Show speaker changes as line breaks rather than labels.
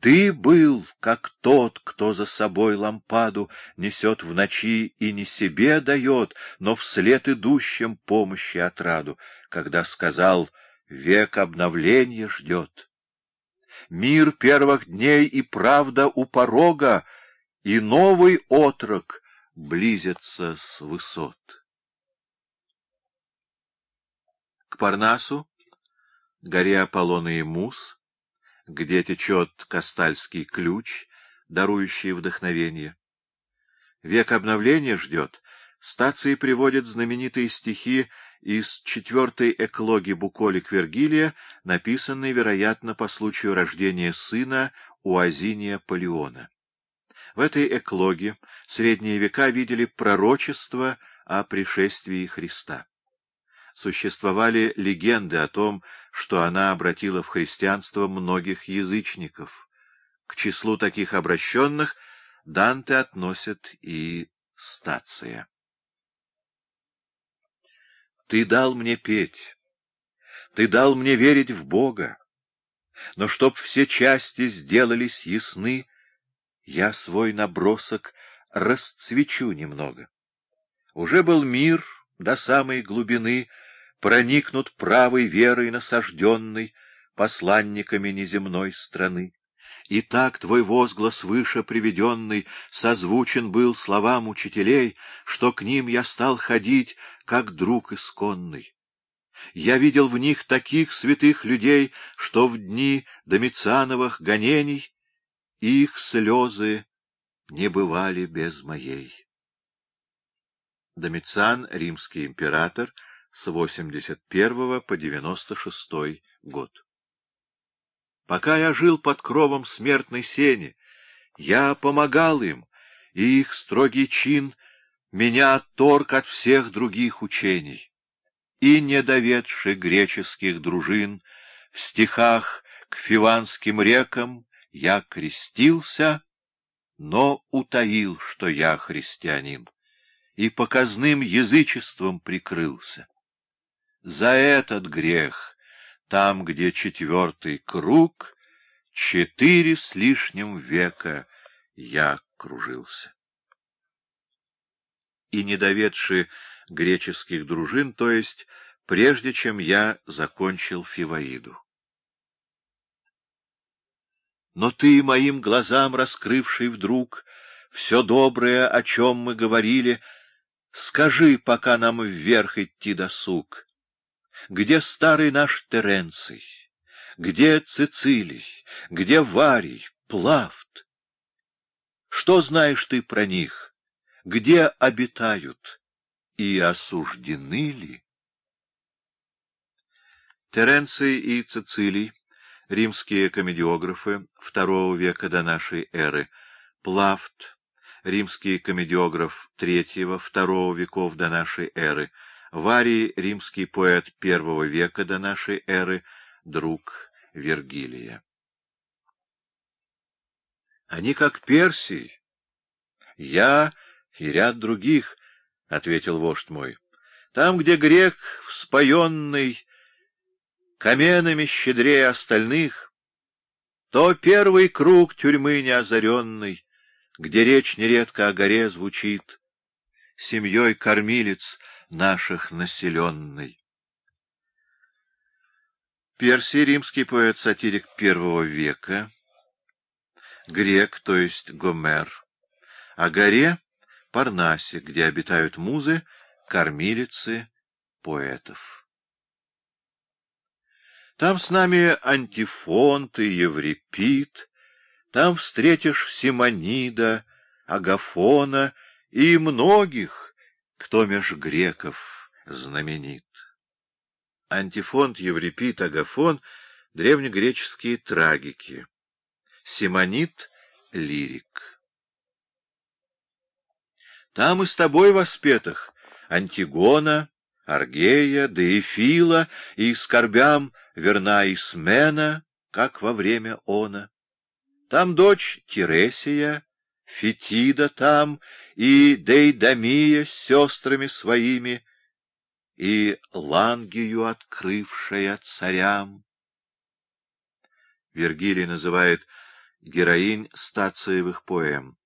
Ты был, как тот, кто за собой лампаду несет в ночи и не себе дает, но вслед идущим помощи отраду, когда сказал «Век обновления ждет». Мир первых дней и правда у порога, и новый отрок близится с высот. К Парнасу, горе Аполлона и Мус, где течет Кастальский ключ, дарующий вдохновение. Век обновления ждет. Стации приводят знаменитые стихи из четвертой эклоги Буколик Вергилия, написанной, вероятно, по случаю рождения сына у Азиния Полеона. В этой эклоге средние века видели пророчество о пришествии Христа существовали легенды о том, что она обратила в христианство многих язычников. К числу таких обращенных Данте относит и Стация. Ты дал мне петь, ты дал мне верить в Бога, но чтоб все части сделались ясны, я свой набросок расцвечу немного. Уже был мир до самой глубины, проникнут правой верой насажденной посланниками неземной страны. И так твой возглас выше приведенный созвучен был словам учителей, что к ним я стал ходить, как друг исконный. Я видел в них таких святых людей, что в дни Домициановых гонений их слезы не бывали без моей. Домициан, римский император, с 81 по 96 год. Пока я жил под кровом смертной сени, я помогал им, и их строгий чин меня отторг от всех других учений. И, недоведши греческих дружин, в стихах к фиванским рекам я крестился, но утаил, что я христианин, и показным язычеством прикрылся. За этот грех, там, где четвертый круг, четыре с лишним века я кружился. И не доведши греческих дружин, то есть прежде чем я закончил Фиваиду. Но ты, моим глазам раскрывший вдруг все доброе, о чем мы говорили, скажи, пока нам вверх идти досуг, где старый наш Теренций? Где Цицилий? Где Варий, Плафт? Что знаешь ты про них? Где обитают? И осуждены ли? Теренций и Цицилий, римские комедиографы II века до нашей эры, Плафт, римский комедиограф III-II веков до нашей эры, Варий, римский поэт первого века до нашей эры, друг Вергилия. Они как Персий. Я и ряд других, — ответил вождь мой. Там, где грек вспоенный, каменами щедрее остальных, то первый круг тюрьмы неозаренный, где речь нередко о горе звучит, семьей кормилец — наших населенной. Персий, римский поэт-сатирик первого века, грек, то есть Гомер, о горе Парнасе, где обитают музы, кормилицы поэтов. Там с нами Антифонт и Еврипид, там встретишь Симонида, Агафона и многих, кто меж греков знаменит. Антифонт, Еврипид, Агафон — древнегреческие трагики. Симонит — лирик. Там и с тобой воспетых Антигона, Аргея, Деефила и скорбям верна Исмена, как во время она. Там дочь Тересия, Фетида там и Дейдамия с сестрами своими, и Лангию, открывшая царям. Вергилий называет героинь стациевых поэм.